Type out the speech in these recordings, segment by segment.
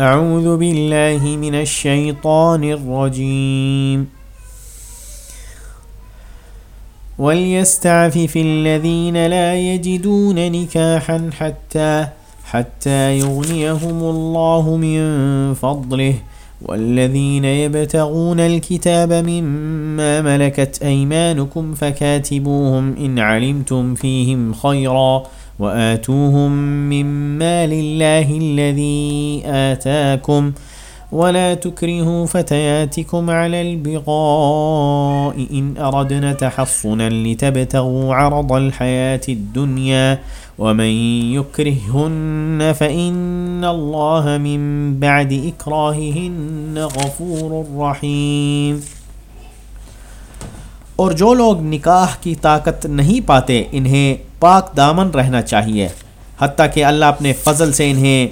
أعوذ بالله من الشيطان الرجيم. وليستعفف الذين لا يجدون نكاحا حتى حتى يغنيهم الله من فضله. والذين يبتغون الكتاب مما ملكت أيمانكم فكاتبوهم إن علمتم فيهم خيرا. وآتوهم مما لله الذي آتاكم ولا تكرهوا فتياتكم على البغاء إن أردنا تحصنا لتبتغوا عرض الحياة الدنيا ومن يكرهن فإن الله من بعد إكراههن غفور رحيم اور جو لوگ نکاح کی طاقت نہیں پاتے، انہیں پاک دامن رہنا چاہیے، حتیٰ کہ اللہ اپنے فضل سے انہیں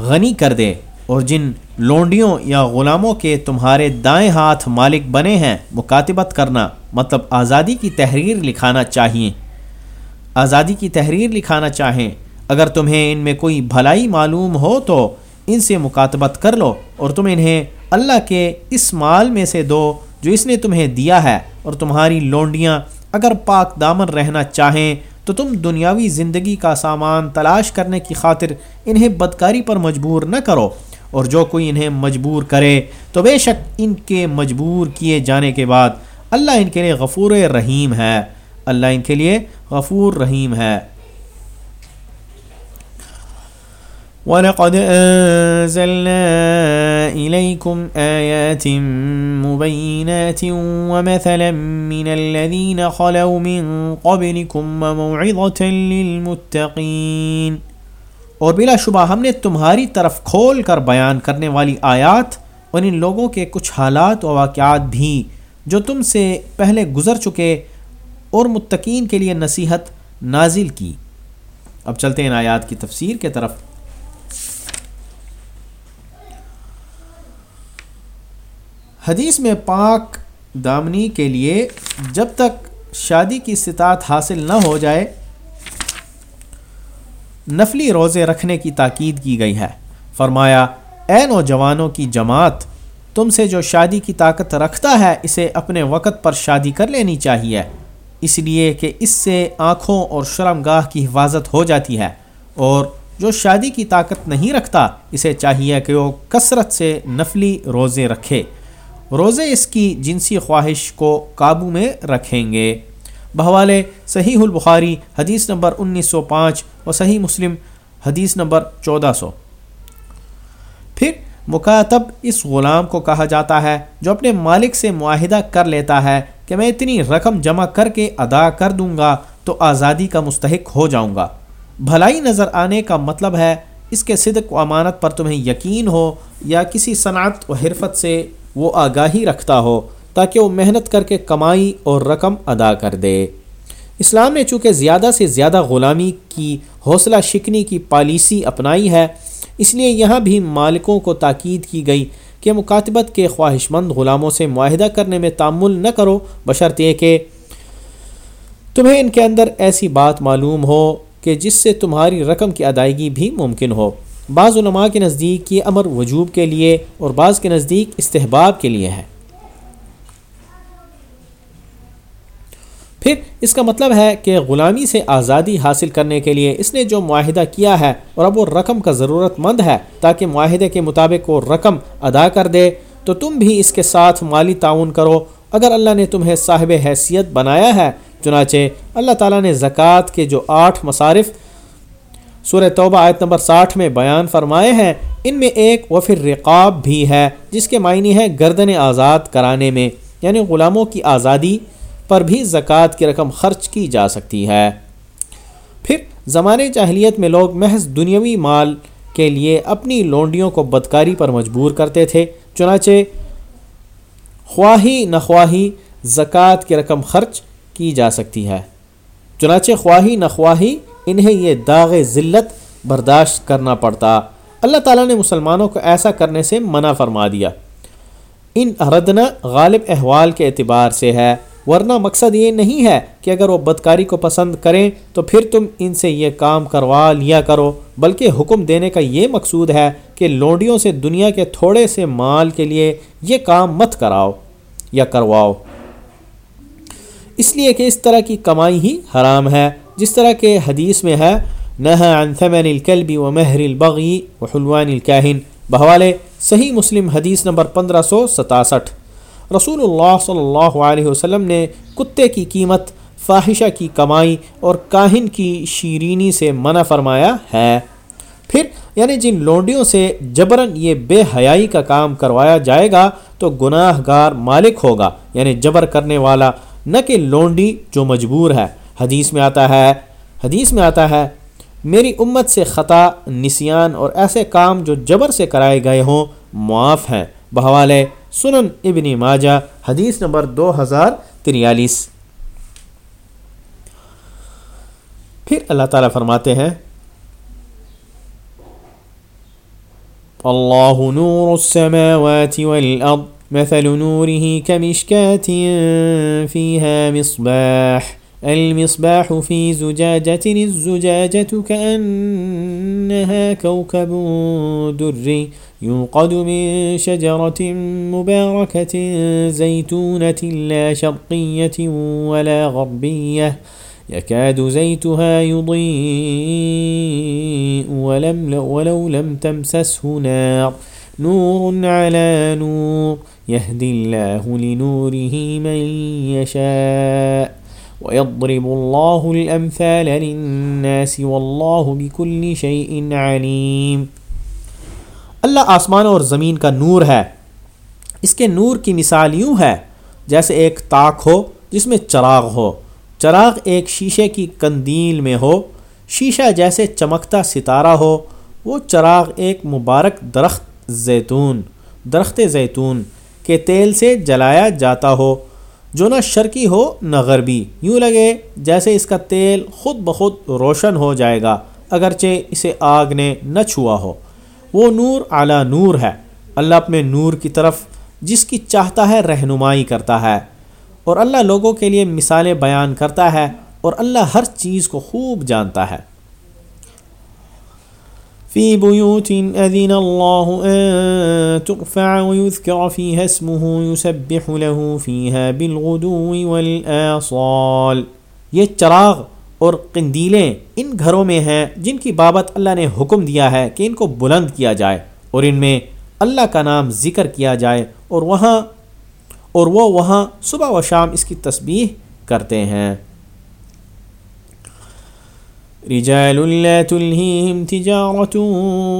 غنی کر دے۔ اور جن لونڈیوں یا غلاموں کے تمہارے دائیں ہاتھ مالک بنے ہیں، مکاتبت کرنا مطلب آزادی کی تحریر لکھانا چاہیے۔ آزادی کی تحریر لکھانا چاہیں۔ اگر تمہیں ان میں کوئی بھلائی معلوم ہو تو ان سے مکاتبت کر لو اور تم انہیں اللہ کے اس مال میں سے دو جو اس نے تمہیں دیا ہے۔ اور تمہاری لونڈیاں اگر پاک دامن رہنا چاہیں تو تم دنیاوی زندگی کا سامان تلاش کرنے کی خاطر انہیں بدکاری پر مجبور نہ کرو اور جو کوئی انہیں مجبور کرے تو بے شک ان کے مجبور کیے جانے کے بعد اللہ ان کے لیے غفور رحیم ہے۔ اللہ ان کے لیے غفور رحیم ہے۔ وَلَقَدْ أَنزَلْنَا إِلَيْكُمْ آيَاتٍ مُبَيِّنَاتٍ وَمَثَلًا مِّنَ الَّذِينَ خَلَوْا مِن قَبْلِكُمْ وَمَوْعِظَةً لِّلْمُتَّقِينَ۔ اور بلا شبہ ہم نے تمہاری طرف کھول کر بیان کرنے والی آیات اور ان لوگوں کے کچھ حالات و واقعات بھی جو تم سے پہلے گزر چکے اور متقین کے لیے نصیحت نازل کی۔ اب چلتے ہیں آیات کی تفسیر کے طرف۔ حدیث میں پاک دامنی کے لیے جب تک شادی کی استطاعت حاصل نہ ہو جائے، نفلی روزے رکھنے کی تاکید کی گئی ہے۔ فرمایا، اے نوجوانوں کی جماعت، تم سے جو شادی کی طاقت رکھتا ہے، اسے اپنے وقت پر شادی کر لینی چاہیے۔ اس لیے کہ اس سے آنکھوں اور شرم گاہ کی حفاظت ہو جاتی ہے۔ اور جو شادی کی طاقت نہیں رکھتا، اسے چاہیے کہ وہ کثرت سے نفلی روزے رکھے۔ روزے اس کی جنسی خواہش کو قابو میں رکھیں گے۔ بحوالے صحیح البخاری حدیث نمبر انیس سو پانچ اور صحیح مسلم حدیث نمبر چودہ سو۔ پھر مکاتب اس غلام کو کہا جاتا ہے جو اپنے مالک سے معاہدہ کر لیتا ہے کہ میں اتنی رقم جمع کر کے ادا کر دوں گا تو آزادی کا مستحق ہو جاؤں گا۔ بھلائی نظر آنے کا مطلب ہے اس کے صدق و امانت پر تمہیں یقین ہو یا کسی صنعت و حرفت سے وہ آگاہی رکھتا ہو تاکہ وہ محنت کر کے کمائی اور رقم ادا کر دے۔ اسلام نے چونکہ زیادہ سے زیادہ غلامی کی، حوصلہ شکنی کی پالیسی اپنائی ہے، اس لیے یہاں بھی مالکوں کو تاکید کی گئی کہ مکاتبت کے خواہش مند غلاموں سے معاہدہ کرنے میں تعمل نہ کرو۔ بشرط کہ تمہیں ان کے اندر ایسی بات معلوم ہو کہ جس سے تمہاری رقم کی ادائیگی بھی ممکن ہو۔ بعض علماء کے نزدیک یہ امر وجوب کے لیے اور بعض کے نزدیک استحباب کے لیے ہے۔ پھر اس کا مطلب ہے کہ غلامی سے آزادی حاصل کرنے کے لیے اس نے جو معاہدہ کیا ہے اور اب وہ رقم کا ضرورت مند ہے تاکہ معاہدے کے مطابق وہ رقم ادا کر دے، تو تم بھی اس کے ساتھ مالی تعاون کرو۔ اگر اللہ نے تمہیں صاحب حیثیت بنایا ہے، چنانچہ اللہ تعالیٰ نے زکوٰۃ کے جو آٹھ مصارف سورہ توبہ آیت نمبر ساٹھ میں بیان فرمائے ہیں، ان میں ایک وفر رقاب بھی ہے، جس کے معنی ہے گردن آزاد کرانے میں یعنی غلاموں کی آزادی پر بھی زکوٰۃ کی رقم خرچ کی جا سکتی ہے۔ پھر، زمانے جاہلیت میں لوگ محض دنیاوی مال کے لیے اپنی لونڈیوں کو بدکاری پر مجبور کرتے تھے، چنانچہ خواہی نخواہی زکوٰۃ کی رقم خرچ کی جا سکتی ہے۔ چنانچہ خواہی نخواہی انہیں یہ داغ ذلت برداشت کرنا پڑتا۔ اللہ تعالیٰ نے مسلمانوں کو ایسا کرنے سے منع فرما دیا۔ ان اردنا غالب احوال کے اعتبار سے ہے، ورنہ مقصد یہ نہیں ہے کہ اگر وہ بدکاری کو پسند کریں تو پھر تم ان سے یہ کام کروا لیا کرو، بلکہ حکم دینے کا یہ مقصود ہے کہ لونڈیوں سے دنیا کے تھوڑے سے مال کے لیے یہ کام مت کراؤ یا کرواؤ۔ اس لیے کہ اس طرح کی کمائی ہی حرام ہے۔ جس طرح کے حدیث میں ہے نہ عن ثمن الكلب و مہر البغی و حلوان الکاہن۔ بحوالے صحیح مسلم حدیث نمبر پندرہ سو ستاسٹھ۔ رسول اللہ صلی اللہ علیہ وسلم نے کتے کی قیمت، فاحشہ کی کمائی اور کاہن کی شیرینی سے منع فرمایا ہے۔ پھر یعنی جن لونڈیوں سے جبرن یہ بے حیائی کا کام کروایا جائے گا، تو گناہ گار مالک ہوگا۔ یعنی جبر کرنے والا، نہ کہ لونڈی جو مجبور ہے۔ حدیث میں آتا ہے، حدیث میں آتا ہے، میری امت سے خطا، نسیان اور ایسے کام جو جبر سے کرائے گئے ہوں، معاف ہیں۔ بحوالے سنن ابن ماجہ، حدیث نمبر دو ہزار تریالیس۔ پھر اللہ تعالیٰ فرماتے ہیں، اللہ نور السماوات والارض، مثل نوره كمشكاة فيها مصباح۔ المصباح في زجاجة الزجاجة كأنها كوكب دري يوقد من شجرة مباركة زيتونة لا شرقية ولا غربية، يكاد زيتها يضيء ولم ولو لم تمسسه نار. نور على نور، يهدي الله لنوره من يشاء. وَيَضْرِبُ اللَّهُ الْأَمْثَالَ لِلنَّاسِ وَاللَّهُ بِكُلِّ شَيْءٍ عَلِيمٍ۔ اللہ آسمان اور زمین کا نور ہے۔ اس کے نور کی مثال یوں ہے، جیسے ایک تاک ہو جس میں چراغ ہو۔ چراغ ایک شیشے کی کندیل میں ہو۔ شیشہ جیسے چمکتا ستارہ ہو۔ وہ چراغ ایک مبارک درخت زیتون درخت زیتون کے تیل سے جلایا جاتا ہو۔ جو نہ شرکی ہو نہ غربی۔ یوں لگے جیسے اس کا تیل خود بخود روشن ہو جائے گا، اگرچہ اسے آگ نے نہ چھوا ہو۔ وہ نور اعلیٰ نور ہے، اللہ اپنے نور کی طرف جس کی چاہتا ہے رہنمائی کرتا ہے۔ اور اللہ لوگوں کے لیے مثالیں بیان کرتا ہے، اور اللہ ہر چیز کو خوب جانتا ہے۔ في بيوت أذن الله أن ترفع ويذكر فيها اسمه يسبح له فيها بالغدو والآصال۔ یہ چراغ اور قندیلیں ان گھروں میں ہیں جن کی بابت اللہ نے حکم دیا ہے کہ ان کو بلند کیا جائے اور ان میں اللہ کا نام ذکر کیا جائے اور وہاں اور وہ وہاں صبح و شام اس کی تسبیح کرتے ہیں۔ رجال لا تلهيهم تجارة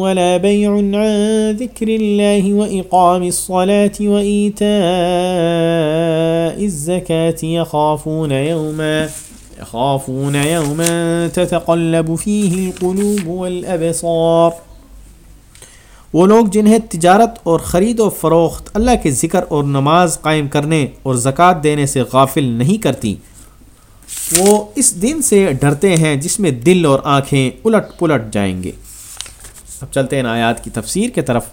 ولا بيع عن ذكر الله وإقام الصلاة وإيتاء الزكاة يخافون يوما يخافون يوما تتقلب فيه القلوب والأبصار وہ لوگ جنہیں تجارت اور خرید و فروخت، اللہ کے ذکر اور نماز قائم کرنے اور زکوٰۃ دینے سے غافل نہیں کرتی وہ اس دن سے ڈرتے ہیں جس میں دل اور آنکھیں الٹ پلٹ جائیں گے۔ اب چلتے ہیں آیات کی تفسیر کے طرف۔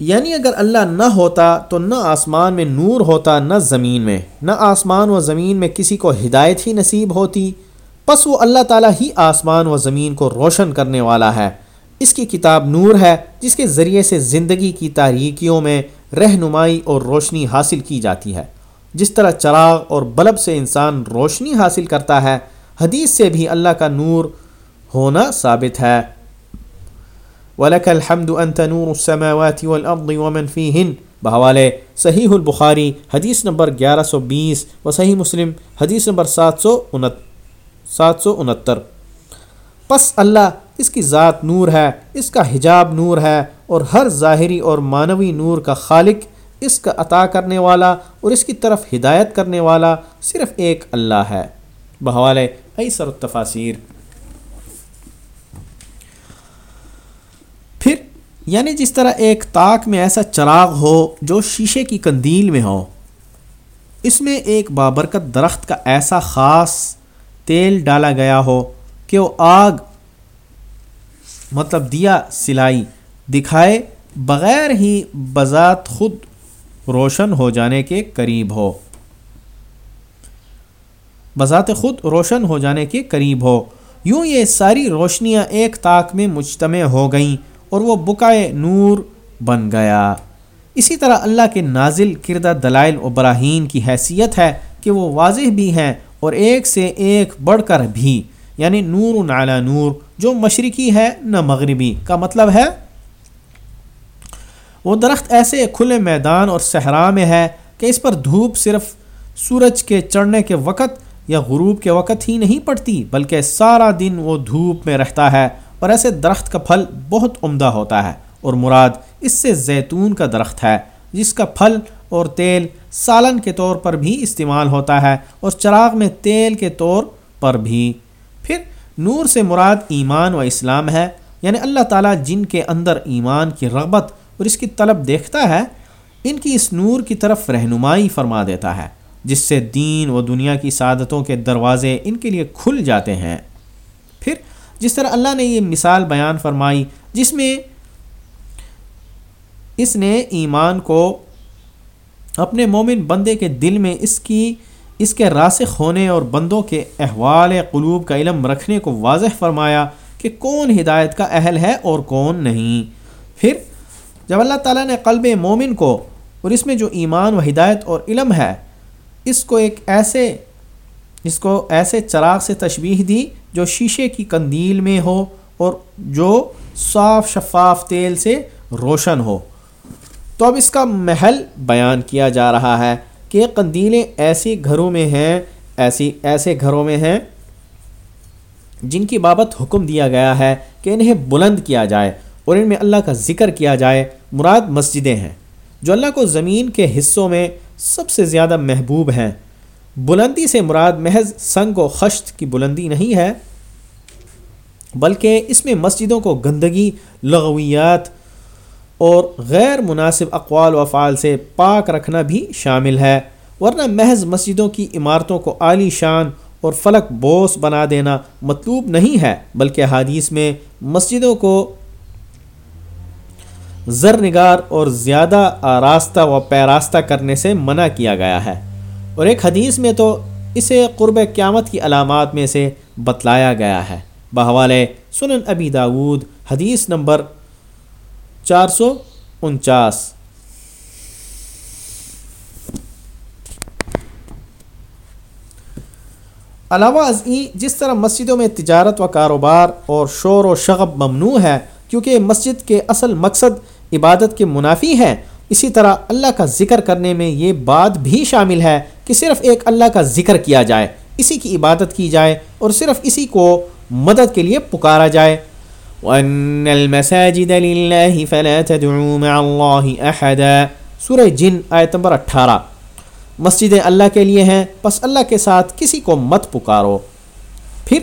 یعنی اگر اللہ نہ ہوتا تو نہ آسمان میں نور ہوتا، نہ زمین میں۔ نہ آسمان و زمین میں کسی کو ہدایت ہی نصیب ہوتی۔ پس وہ اللہ تعالیٰ ہی آسمان و زمین کو روشن کرنے والا ہے۔ اس کی کتاب نور ہے، جس کے ذریعے سے زندگی کی تاریکیوں میں رہنمائی اور روشنی حاصل کی جاتی ہے۔ جس طرح چراغ اور بلب سے انسان روشنی حاصل کرتا ہے، حدیث سے بھی اللہ کا نور ہونا ثابت ہے۔ وَلَكَ الْحَمْدُ أَنْتَ نُورُ السَّمَاوَاتِ وَالْأَرْضِ وَمَنْ فِيهِنْ۔ بحوالے صحیح البخاری، حدیث نمبر گیارہ سو بیس و صحیح مسلم، حدیث نمبر سات سو سات سو انہتر پس اللہ اس کی ذات نور ہے، اس کا حجاب نور ہے اور ہر ظاہری اور معنوی نور کا خالق اس کا عطا کرنے والا اور اس کی طرف ہدایت کرنے والا صرف ایک اللہ ہے۔ بحوال ایسر التفاصیر پھر یعنی جس طرح ایک تاک میں ایسا چراغ ہو جو شیشے کی کندیل میں ہو، اس میں ایک بابرکت درخت کا ایسا خاص تیل ڈالا گیا ہو کہ وہ آگ مطلب دیا سلائی، دکھائے بغیر ہی بذات خود روشن ہو جانے کے قریب ہو۔ بذات خود روشن ہو جانے کے قریب ہو۔ یوں یہ ساری روشنیاں ایک طاق میں مجتمع ہو گئیں اور وہ بکائے نور بن گیا۔ اسی طرح اللہ کے نازل کردہ دلائل و براہین کی حیثیت ہے کہ وہ واضح بھی ہیں اور ایک سے ایک بڑھ کر بھی۔ یعنی نور نالا نور، جو مشرقی ہے نہ مغربی، کا مطلب ہے وہ درخت ایسے کھلے میدان اور صحرا میں ہے کہ اس پر دھوپ صرف سورج کے چڑھنے کے وقت یا غروب کے وقت ہی نہیں پڑتی، بلکہ سارا دن وہ دھوپ میں رہتا ہے اور ایسے درخت کا پھل بہت عمدہ ہوتا ہے۔ اور مراد اس سے زیتون کا درخت ہے، جس کا پھل اور تیل سالن کے طور پر بھی استعمال ہوتا ہے اور چراغ میں تیل کے طور پر بھی۔ پھر نور سے مراد ایمان و اسلام ہے یعنی اللہ تعالیٰ جن کے اندر ایمان کی رغبت اور اس کی طلب دیکھتا ہے، ان کی اس نور کی طرف رہنمائی فرما دیتا ہے، جس سے دین و دنیا کی سعادتوں کے دروازے ان کے لیے کھل جاتے ہیں۔ پھر جس طرح اللہ نے یہ مثال بیان فرمائی، جس میں اس نے ایمان کو اپنے مومن بندے کے دل میں اس کی اس کے راسخ ہونے اور بندوں کے احوال قلوب کا علم رکھنے کو واضح فرمایا کہ کون ہدایت کا اہل ہے اور کون نہیں۔ پھر جب اللہ تعالیٰ نے قلب مومن کو اور اس میں جو ایمان و ہدایت اور علم ہے، اس کو ایک ایسے، اس کو ایسے چراغ سے تشبیح دی جو شیشے کی کندیل میں ہو اور جو صاف شفاف تیل سے روشن ہو۔ تو اب اس کا محل بیان کیا جا رہا ہے۔ کہ قندیلیں ایسی گھروں میں ہیں، ایسی، ایسے گھروں میں ہیں جن کی بابت حکم دیا گیا ہے کہ انہیں بلند کیا جائے اور ان میں اللہ کا ذکر کیا جائے، مراد مسجدیں ہیں۔ جو اللہ کو زمین کے حصوں میں سب سے زیادہ محبوب ہیں۔ بلندی سے مراد محض سنگ و خشت کی بلندی نہیں ہے، بلکہ اس میں مسجدوں کو گندگی، لغویات اور غیر مناسب اقوال و افعال سے پاک رکھنا بھی شامل ہے، ورنہ محض مسجدوں کی عمارتوں کو عالی شان اور فلک بوس بنا دینا مطلوب نہیں ہے، بلکہ حادیث میں مسجدوں کو زر نگار اور زیادہ آراستہ و پیراستہ کرنے سے منع کیا گیا ہے۔ اور ایک حدیث میں تو اسے قرب قیامت کی علامات میں سے بتلایا گیا ہے۔ بحوالے سنن ابی داود، حدیث نمبر چار سو انچاس۔ علاوہ ازیں جس طرح مسجدوں میں تجارت و کاروبار اور شور و شغب ممنوع ہے، کیونکہ مسجد کے اصل مقصد عبادت کے منافی ہیں، اسی طرح اللہ کا ذکر کرنے میں یہ بات بھی شامل ہے کہ صرف ایک اللہ کا ذکر کیا جائے، اسی کی عبادت کی جائے اور صرف اسی کو مدد کے لیے پکارا جائے۔ وَأَنَّ الْمَسَاجِدَ لِلَّهِ فَلَا تَدْعُوا مَعَ اللَّهِ أَحَدًا۔ سورہ جن، آیت نمبر اٹھارہ۔ مسجدیں اللہ کے لیے ہیں پس اللہ کے ساتھ کسی کو مت پکارو۔ پھر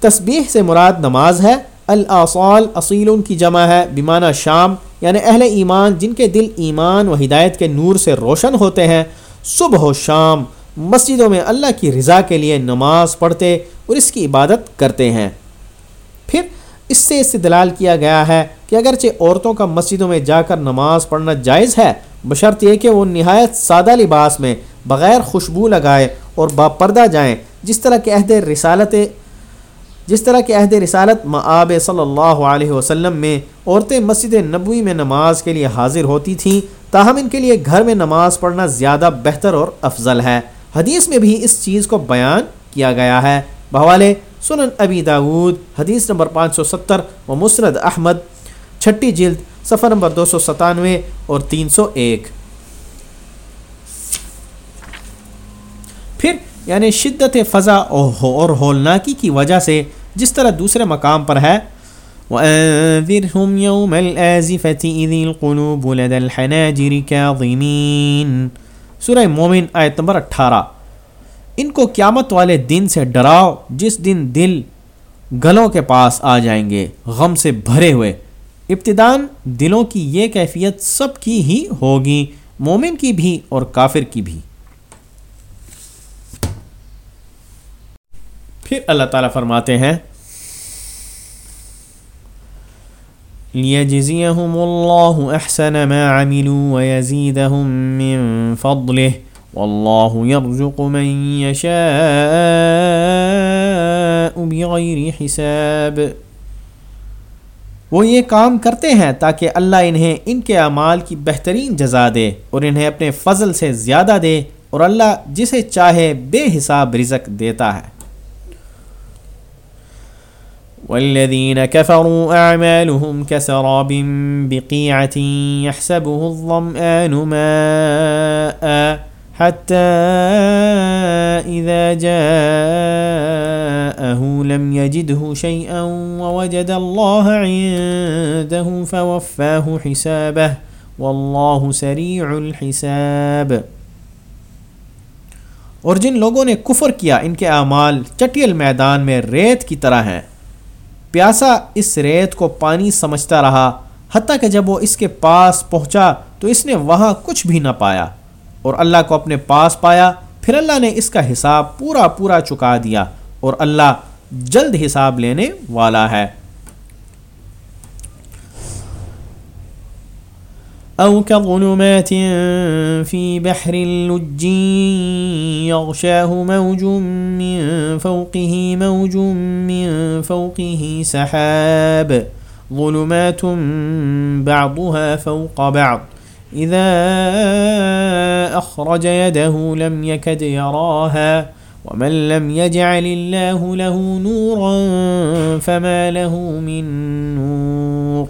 تسبیح سے مراد نماز ہے الاصال اصیل کی جمع ہے بیمانہ شام یعنی اہل ایمان جن کے دل ایمان و ہدایت کے نور سے روشن ہوتے ہیں۔ صبح و شام مسجدوں میں اللہ کی رضا کے لیے نماز پڑھتے اور اس کی عبادت کرتے ہیں۔ پھر اس سے استدلال کیا گیا ہے کہ اگرچہ عورتوں کا مسجدوں میں جا کر نماز پڑھنا جائز ہے، بشرط یہ کہ وہ نہایت سادہ لباس میں بغیر خوشبو لگائے اور باپردہ جائیں، جس طرح کے عہد رسالت، جس طرح کہ عہد رسالت معاب صلی اللہ علیہ وسلم میں عورتیں مسجد نبوی میں نماز کے لیے حاضر ہوتی تھیں، تاہم ان کے لیے گھر میں نماز پڑھنا زیادہ بہتر اور افضل ہے۔ حدیث میں بھی اس چیز کو بیان کیا گیا ہے۔ بحوالے سنن ابی داود، حدیث نمبر پانچ سو ستر، و مسرد احمد، چھٹی جلد، صفحہ نمبر دو سو ستانوے اور تین سو ایک۔ پھر یعنی شدت فضا اور ہولناکی کی وجہ سے جس طرح دوسرے مقام پر ہے، وَأَنذِرْهُمْ يَوْمَ الْآزِفَةِ إِذِ الْقُلُوبُ لَدَى الْحَنَاجِرِ كَاظِمِينَ۔ سورہ مومن، آیت نمبر اٹھارہ۔ ان کو قیامت والے دن سے ڈراؤ، جس دن دل گلوں کے پاس آ جائیں گے، غم سے بھرے ہوئے۔ ابتدان دلوں کی یہ کیفیت سب کی ہی ہوگی، مومن کی بھی اور کافر کی بھی۔ پھر اللہ تعالیٰ فرماتے ہیں ليجزيهم الله أحسن ما عملوا ويزيدهم من فضله والله يرزق من يشاء بغير حساب۔ وہ یہ کام کرتے ہیں تاکہ اللہ انہیں ان کے اعمال کی بہترین جزا دے اور انہیں اپنے فضل سے زیادہ دے اور اللہ جسے چاہے بے حساب رزق دیتا ہے۔ والذين كفروا أعمالهم كسراب بقيعة يحسبه الظمآن ماء۔ حتى إذا جاءه لم يجده شيئا ووجد الله عنده فوفاه حسابه والله سريع الحساب۔ اور جن لوگوں نے کفر کیا، ان کے اعمال چٹیل میدان میں ریت کی طرح ہیں۔ پیاسا اس ریت کو پانی سمجھتا رہا، حتیٰ کہ جب وہ اس کے پاس پہنچا تو اس نے وہاں کچھ بھی نہ پایا۔ اور اللہ کو اپنے پاس پایا، پھر اللہ نے اس کا حساب پورا پورا چکا دیا اور اللہ جلد حساب لینے والا ہے۔ أو كظلمات في بحر اللج يغشاه موج من فوقه، موج من فوقه سحاب، ظلمات بعضها فوق بعض۔ إذا أخرج يده لم يكد يراها ومن لم يجعل الله له نورا فما له من نور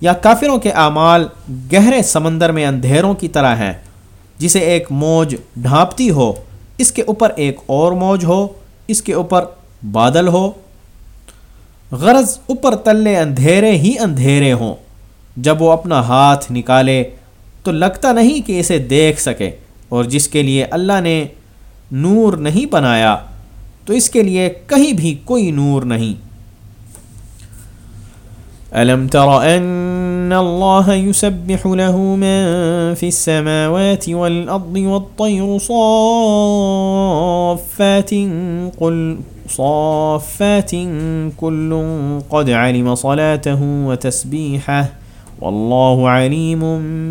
یا کافروں کے اعمال گہرے سمندر میں اندھیروں کی طرح ہیں۔ جسے ایک موج ڈھانپتی ہو، اس کے اوپر ایک اور موج ہو، اس کے اوپر بادل ہو۔ غرض اوپر تلے اندھیرے ہی اندھیرے ہوں۔ جب وہ اپنا ہاتھ نکالے تو لگتا نہیں کہ اسے دیکھ سکے اور جس کے لیے اللہ نے نور نہیں بنایا، تو اس کے لیے کہیں بھی کوئی نور نہیں۔ ألم تر أن الله يسبح له من في السماوات والأرض والطير صافات قل صافات كل قد علم صلاته وتسبيحه والله عليم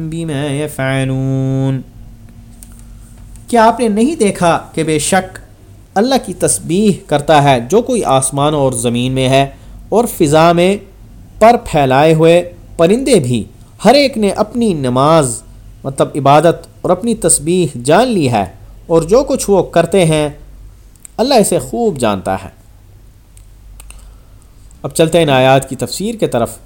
بما يفعلون کیا آپ نے نہیں دیکھا کہ بے شک اللہ کی تسبیح کرتا ہے جو کوئی آسمان اور زمین میں ہے اور فضا میں پر پھیلائے ہوئے پرندے بھی؟ ہر ایک نے اپنی نماز مطلب عبادت اور اپنی تسبیح جان لی ہے اور جو کچھ وہ کرتے ہیں، اللہ اسے خوب جانتا ہے۔ اب چلتے ہیں آیات کی تفسیر کے طرف۔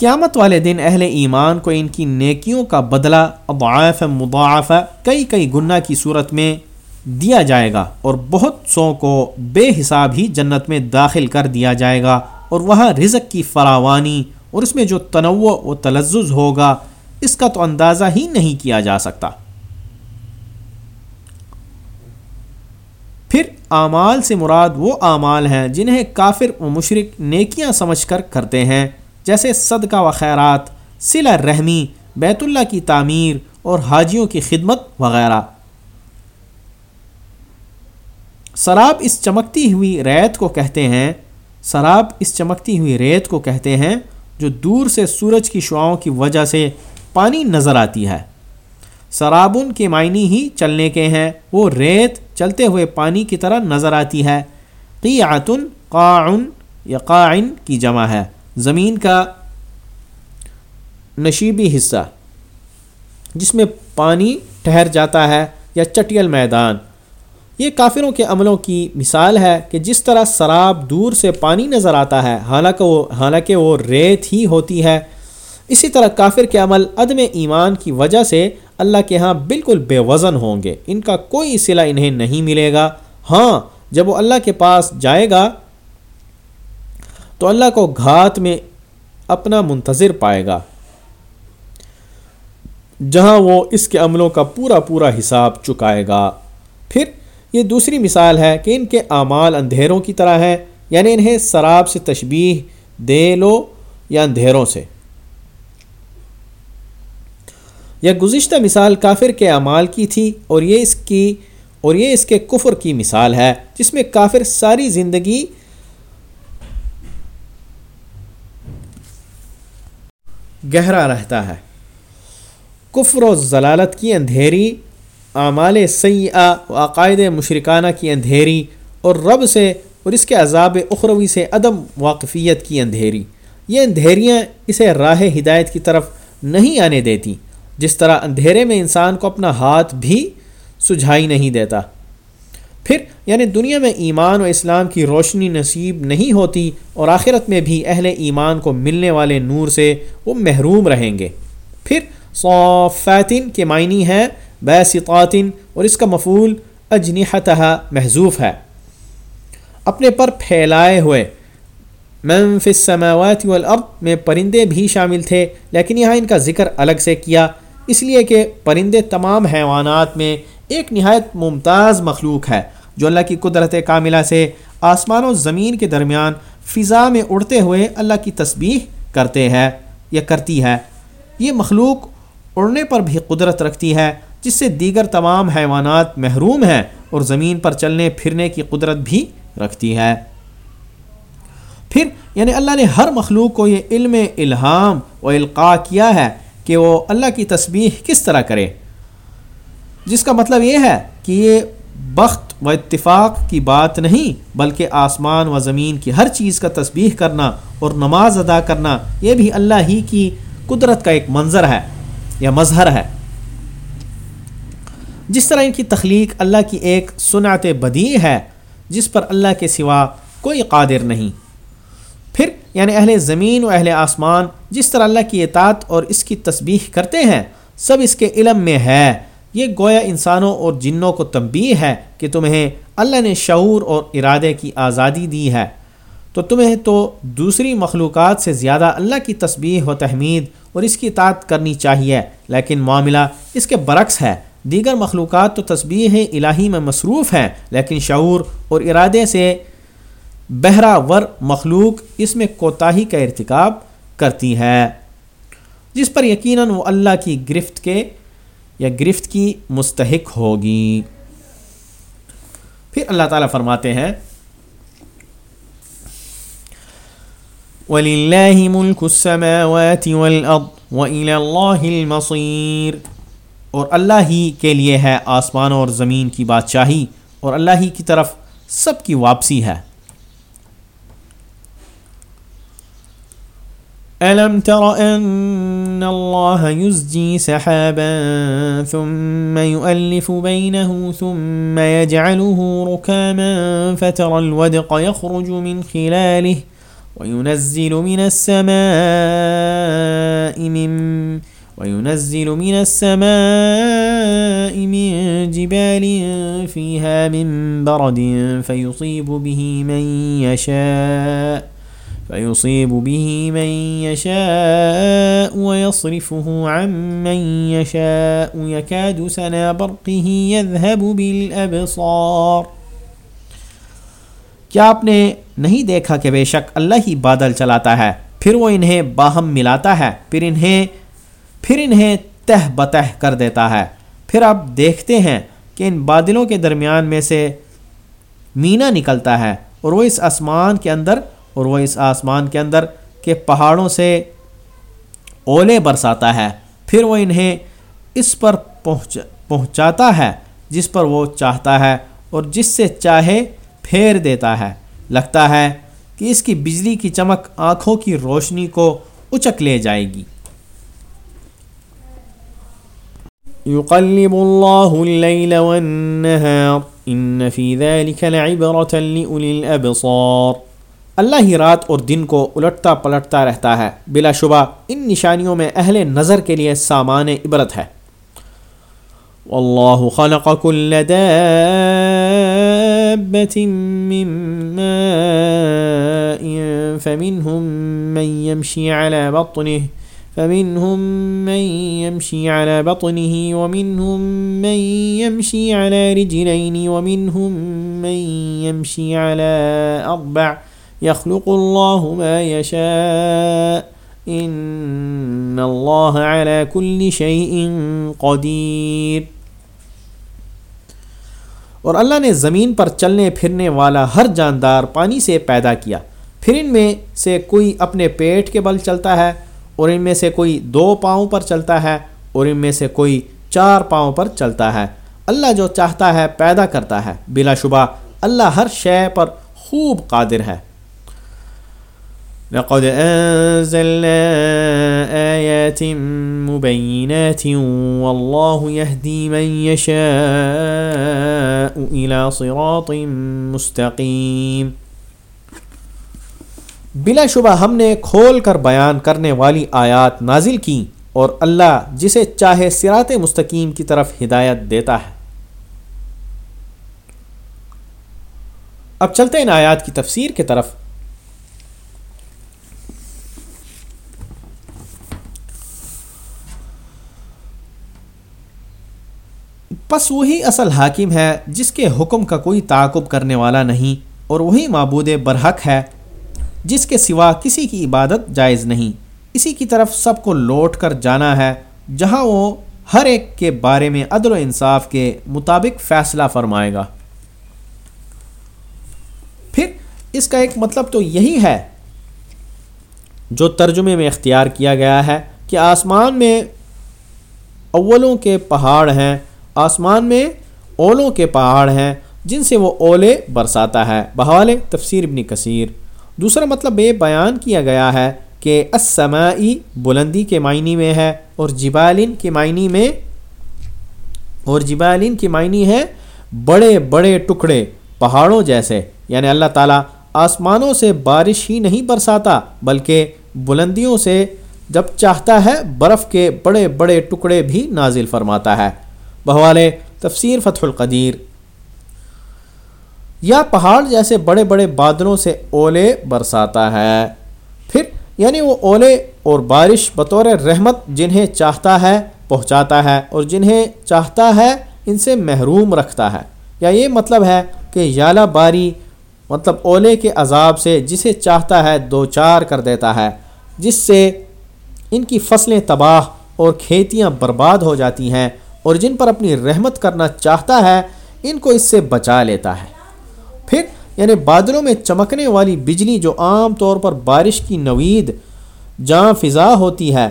قیامت والے دن اہل ایمان کو ان کی نیکیوں کا بدلہ اضعاف مضاعفہ کئی کئی گناہ کی صورت میں دیا جائے گا اور بہت سو کو بے حساب ہی جنت میں داخل کر دیا جائے گا اور وہاں رزق کی فراوانی اور اس میں جو تنوع و تلزز ہوگا، اس کا تو اندازہ ہی نہیں کیا جا سکتا۔ پھر اعمال سے مراد وہ اعمال ہیں جنہیں کافر و مشرق نیکیاں سمجھ کر کرتے ہیں۔ جیسے صدقہ و خیرات سلا رحمی، بیت اللہ کی تعمیر اور حاجیوں کی خدمت وغیرہ۔ سراب اس چمکتی ہوئی ریت کو کہتے ہیں، سراب اس چمکتی ہوئی ریت کو کہتے ہیں جو دور سے سورج کی شعاؤں کی وجہ سے پانی نظر آتی ہے۔ سرابن کے معنی ہی چلنے کے ہیں، وہ ریت چلتے ہوئے پانی کی طرح نظر آتی ہے۔ قیعتن، قاعن یا قاعن کی جمع ہے۔ زمین کا نشیبی حصہ، جس میں پانی ٹھہر جاتا ہے یا چٹیل میدان۔ یہ کافروں کے عملوں کی مثال ہے کہ جس طرح سراب دور سے پانی نظر آتا ہے، حالانکہ وہ حالانکہ وہ ریت ہی ہوتی ہے۔ اسی طرح کافر کے عمل عدم ایمان کی وجہ سے اللہ کے ہاں بالکل بے وزن ہوں گے۔ ان کا کوئی صلہ انہیں نہیں ملے گا۔ ہاں جب وہ اللہ کے پاس جائے گا تو اللہ کو گھات میں اپنا منتظر پائے گا۔ جہاں وہ اس کے عملوں کا پورا پورا حساب چکائے گا۔ پھر یہ دوسری مثال ہے کہ ان کے اعمال اندھیروں کی طرح ہے یعنی انہیں سراب سے تشبیح دے لو یا اندھیروں سے۔ یا گزشتہ مثال کافر کے اعمال کی تھی اور یہ اس کی اور یہ اس کے کفر کی مثال ہے، جس میں کافر ساری زندگی گہرا رہتا ہے۔ کفر و ضلالت کی اندھیری، اعمال سیاح و عقائد مشرکانہ کی اندھیری اور رب سے اور اس کے عذاب اخروی سے عدم واقفیت کی اندھیری۔ یہ اندھیریاں اسے راہ ہدایت کی طرف نہیں آنے دیتی۔ جس طرح اندھیرے میں انسان کو اپنا ہاتھ بھی سجھائی نہیں دیتا۔ پھر یعنی دنیا میں ایمان و اسلام کی روشنی نصیب نہیں ہوتی اور آخرت میں بھی اہل ایمان کو ملنے والے نور سے وہ محروم رہیں گے۔ پھر صوفاتن کے معنی ہے بیسطاتن اور اس کا مفول اجنحتہ محضوف ہے۔ اپنے پر پھیلائے ہوئے منف السماوات والارض میں پرندے بھی شامل تھے، لیکن یہاں ان کا ذکر الگ سے کیا، اس لیے کہ پرندے تمام حیوانات میں ایک نہایت ممتاز مخلوق ہے جو اللہ کی قدرت کاملہ سے آسمان و زمین کے درمیان فضا میں اڑتے ہوئے اللہ کی تسبیح کرتے ہیں یا کرتی ہے۔ یہ مخلوق اڑنے پر بھی قدرت رکھتی ہے، جس سے دیگر تمام حیوانات محروم ہیں اور زمین پر چلنے پھرنے کی قدرت بھی رکھتی ہے۔ پھر یعنی اللہ نے ہر مخلوق کو یہ علم الہام و القاع کیا ہے کہ وہ اللہ کی تسبیح کس طرح کرے۔ جس کا مطلب یہ ہے کہ یہ بخت و اتفاق کی بات نہیں، بلکہ آسمان و زمین کی ہر چیز کا تسبیح کرنا اور نماز ادا کرنا، یہ بھی اللہ ہی کی قدرت کا ایک منظر ہے یا مظہر ہے۔ جس طرح ان کی تخلیق اللہ کی ایک سنعت بدی ہے، جس پر اللہ کے سوا کوئی قادر نہیں۔ پھر یعنی اہل زمین و اہل آسمان، جس طرح اللہ کی اطاعت اور اس کی تسبیح کرتے ہیں، سب اس کے علم میں ہے۔ یہ گویا انسانوں اور جنوں کو تنبیہ ہے کہ تمہیں اللہ نے شعور اور ارادے کی آزادی دی ہے۔ تو تمہیں تو دوسری مخلوقات سے زیادہ اللہ کی تسبیح و تحمید اور اس کی اطاعت کرنی چاہیے، لیکن معاملہ اس کے برعکس ہے۔ دیگر مخلوقات تو تسبیح الہی میں مصروف ہیں، لیکن شعور اور ارادے سے بہرا ور مخلوق اس میں کوتاہی کا ارتکاب کرتی ہے۔ جس پر یقیناً وہ اللہ کی گرفت کے یا گرفت کی مستحق ہوگی۔ پھر اللہ تعالیٰ فرماتے ہیں، وَلِلَّهِ مُلْكُ السَّمَاوَاتِ وَالْأَرْضِ وَإِلَى اللَّهِ الْمَصِيرِ۔ اور اللہ ہی کے لیے ہے آسمان اور زمین کی بادشاہی، اور اللہ ہی کی طرف سب کی واپسی ہے۔ ألم تر أن الله يزجي سحابا ثم يؤلف بينه ثم يجعله ركاما فترى الودق يخرج من خلاله وينزل من السماء من وينزل من السماء من جبال فيها من برد فيصيب به من يشاء فيصيب به من يشاء ويصرفه عن من يشاء يكاد سنا برقه يذهب بالأبصار۔ کیا آپ نے نہیں دیکھا کہ بے شک اللہ ہی بادل چلاتا ہے، پھر وہ انہیں باہم ملاتا ہے، پھر انہیں پھر انہیں تہ بتہ کر دیتا ہے۔ پھر آپ دیکھتے ہیں کہ ان بادلوں کے درمیان میں سے مینا نکلتا ہے اور وہ اس آسمان کے اندر اور وہ اس آسمان کے اندر کے پہاڑوں سے اولے برساتا ہے۔ پھر وہ انہیں اس پر پہنچ، پہنچاتا ہے، جس پر وہ چاہتا ہے اور جس سے چاہے پھیر دیتا ہے۔ لگتا ہے کہ اس کی بجلی کی چمک آنکھوں کی روشنی کو اچک لے جائے گی۔ يقلب الله الليل والنهار ان في ذلك لعبرة لأولي الأبصار اللہ ہی رات اور دن کو الٹتا پلٹتا رہتا ہے۔ بلا شبہ ان نشانیوں میں اہل نظر کے لیے سامان عبرت ہے۔ واللہ خلق كل دابة من ماء فمنهم من يمشي على بطنه، فمنهم من يمشي على بطنه، ومنهم من يمشي على رجلين ومنهم من يمشي على أربع يخلق الله ما يشاء. ان الله على كل شيء قدير. اور اللہ نے زمین پر چلنے پھرنے والا ہر جاندار پانی سے پیدا کیا۔ پھر ان میں سے کوئی اپنے پیٹ کے بل چلتا ہے، اور ان میں سے کوئی دو پاؤں پر چلتا ہے، اور ان میں سے کوئی چار پاؤں پر چلتا ہے۔ اللہ جو چاہتا ہے، پیدا کرتا ہے۔ بلا شبہ، اللہ ہر شے پر خوب قادر ہے۔ لقد أنزلنا آيات مبينات والله يهدي من يشاء إلى صراط مستقيم بلا شبہ ہم نے کھول کر بیان کرنے والی آیات نازل کی اور اللہ جسے چاہے سرات مستقیم کی طرف ہدایت دیتا ہے۔ اب چلتے ہیں ان آیات کی تفسیر کی طرف۔ پس وہی اصل حاکم ہے جس کے حکم کا کوئی تعاقب کرنے والا نہیں اور وہی معبود برحق ہے جس کے سوا کسی کی عبادت جائز نہیں۔ اسی کی طرف سب کو لوٹ کر جانا ہے، جہاں وہ ہر ایک کے بارے میں عدل و انصاف کے مطابق فیصلہ فرمائے گا۔ پھر اس کا ایک مطلب تو یہی ہے جو ترجمے میں اختیار کیا گیا ہے کہ آسمان میں اولوں کے پہاڑ ہیں۔ آسمان میں اولوں کے پہاڑ ہیں، جن سے وہ اولے برساتا ہے۔ بحوالے تفسیر ابن کثیر۔ دوسرا مطلب یہ بیان کیا گیا ہے کہ اسماعی بلندی کے معنی میں ہے اور جبالن کے معنی میں، اور جبالن کے معنی ہے بڑے بڑے ٹکڑے، پہاڑوں جیسے۔ یعنی اللہ تعالیٰ آسمانوں سے بارش ہی نہیں برساتا، بلکہ بلندیوں سے جب چاہتا ہے برف کے بڑے بڑے ٹکڑے بھی نازل فرماتا ہے۔ بہوالے تفسیر فتح القدیر۔ یا پہاڑ جیسے بڑے بڑے بادلوں سے اولے برساتا ہے۔ پھر یعنی وہ اولے اور بارش بطور رحمت جنہیں چاہتا ہے پہنچاتا ہے اور جنہیں چاہتا ہے ان سے محروم رکھتا ہے۔ یا یہ مطلب ہے کہ یالا باری مطلب اولے کے عذاب سے جسے چاہتا ہے دو چار کر دیتا ہے، جس سے ان کی فصلیں تباہ اور کھیتیاں برباد ہو جاتی ہیں۔ اور جن پر اپنی رحمت کرنا چاہتا ہے، ان کو اس سے بچا لیتا ہے۔ پھر یعنی بادلوں میں چمکنے والی بجلی جو عام طور پر بارش کی نوید جاں فضا ہوتی ہے،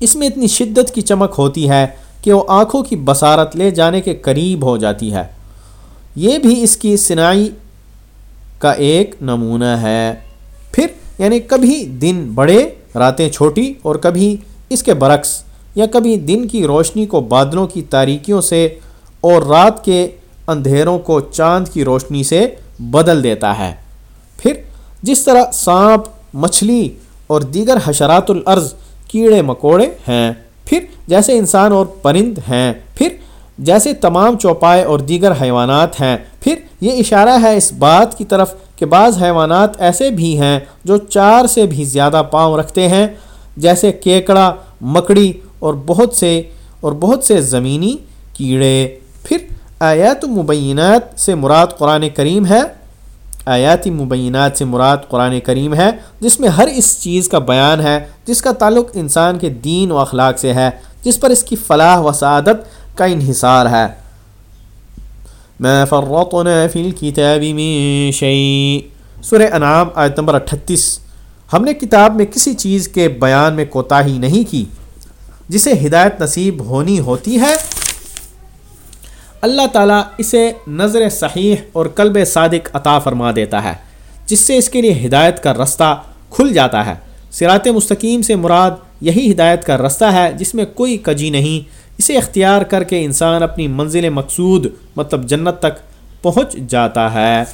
اس میں اتنی شدت کی چمک ہوتی ہے کہ وہ آنکھوں کی بصارت لے جانے کے قریب ہو جاتی ہے۔ یہ بھی اس کی سنائی کا ایک نمونہ ہے۔ پھر یعنی کبھی دن بڑے راتیں چھوٹی اور کبھی اس کے برعکس یا کبھی دن کی روشنی کو بادلوں کی تاریکیوں سے اور رات کے اندھیروں کو چاند کی روشنی سے بدل دیتا ہے۔ پھر جس طرح سانپ، مچھلی اور دیگر حشرات الارض کیڑے مکوڑے ہیں، پھر جیسے انسان اور پرند ہیں، پھر جیسے تمام چوپائے اور دیگر حیوانات ہیں، پھر یہ اشارہ ہے اس بات کی طرف کہ بعض حیوانات ایسے بھی ہیں جو چار سے بھی زیادہ پاؤں رکھتے ہیں، جیسے کیکڑا، مکڑی اور بہت سے اور بہت سے زمینی کیڑے۔ پھر آیات مبینات سے مراد قرآن کریم ہے۔ آیاتی مبینات سے مراد قرآن کریم ہے، جس میں ہر اس چیز کا بیان ہے، جس کا تعلق انسان کے دین و اخلاق سے ہے، جس پر اس کی فلاح و سعادت کا انحصار ہے۔ ما فرطنا فی الكتاب من شیء سورہ انعام آیت نمبر اٹھتیس۔ ہم نے کتاب میں کسی چیز کے بیان میں کوتاہی نہیں کی۔ جسے ہدایت نصیب ہونی ہوتی ہے۔ اللہ تعالیٰ اسے نظر صحیح اور قلب صادق عطا فرما دیتا ہے، جس سے اس کے لیے ہدایت کا رستہ کھل جاتا ہے۔ سرات مستقیم سے مراد یہی ہدایت کا رستہ ہے جس میں کوئی کجی نہیں۔ اسے اختیار کر کے انسان اپنی منزل مقصود مطلب جنت تک پہنچ جاتا ہے۔